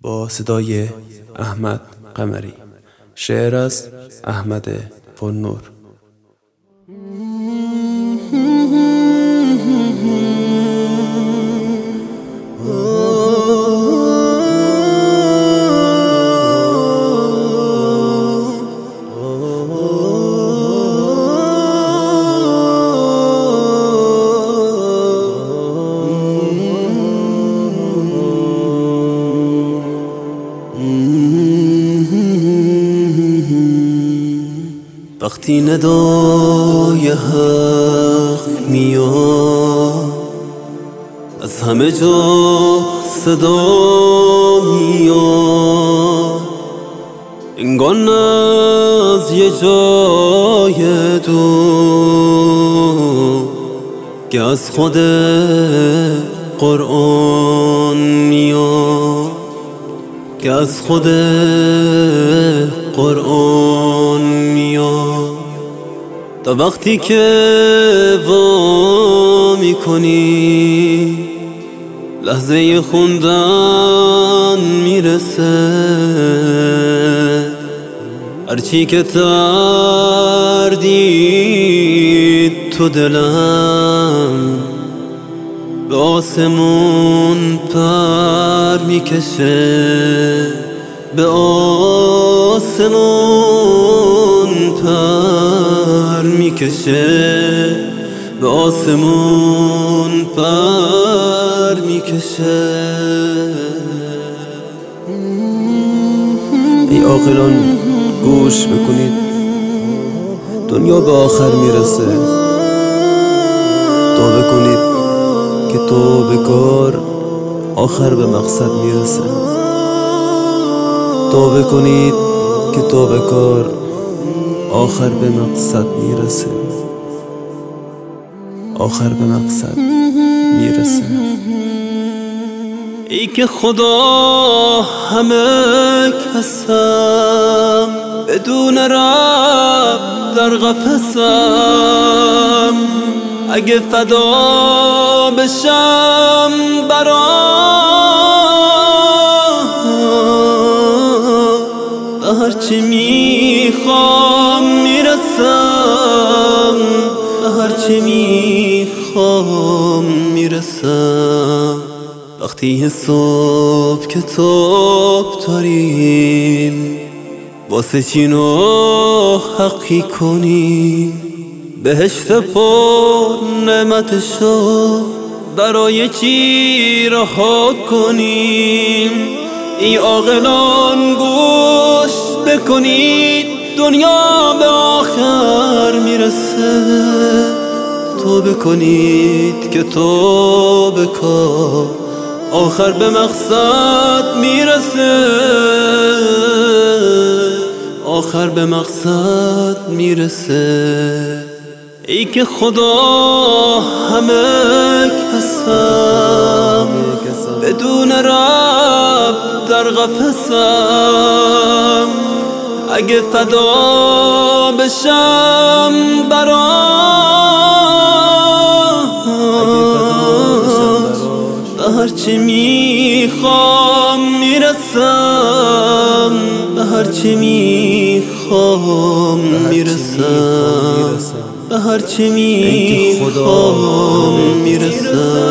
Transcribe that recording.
با صدای احمد قمری. شعر از احمد فنور وقتی ندای حق میاد از همه جا صدا میاد. انگان از یه جای دو که از خود قرآن میاد. که از خود قرآن میاد. تا وقتی که وا می‌کنی لحظه خوندن می‌رسه. هرچی که تردید تو دلم به آسمون پر می‌کشه. به آسمون پر می‌کشه به آسمون پر می‌کشه. ای عاقلان گوش بکنید. دنیا به آخر می‌رسه. توبه کنید که توبه کار آخر به مقصد می‌رسه. توبه کنید که توبه کار آخر به مقصد می‌رسه. آخر به مقصد می‌رسه. ای که خدا همه کسم بدون رب در قفسم. اگه فدا بشم برا هرچی می‌خوام می‌رسم هرچی می‌خوام می‌رسم. وقتی صبح کتاب داریم واسه چی نو حقی کنیم؟ بهشت پر نعمتشو برای چی رها کنیم؟ ای عاقلان گوش بکنید دنیا به آخر می‌رسه. توبه کنید که توبه کار آخر به مقصد می‌رسه. آخر به مقصد می‌رسه. ای که خدا همه کسم بدون رب در قفسم. اگه فدا بشم برا به هرچی می‌خوام می‌رسم به هرچی می‌خوام می‌رسم به هرچی می‌خوام می‌رسم.